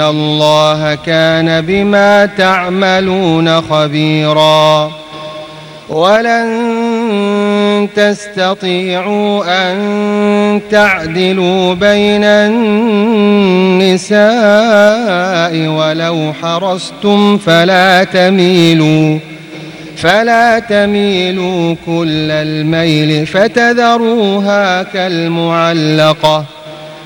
الله كان بما تعملون خبيرا ولن تستطيعوا أن تعدلوا بين النساء ولو حرصتم فلا تميلوا فلا تميلوا كل الميل فتذروها كالمعلقة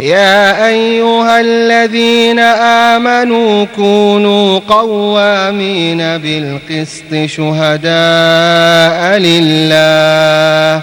يا أيها الذين آمنوا كونوا قوامين بالقسط شهداء لله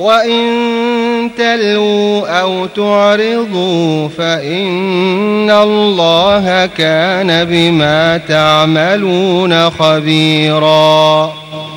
وإن تلووا أو تعرضوا فإن الله كان بما تعملون خبيراً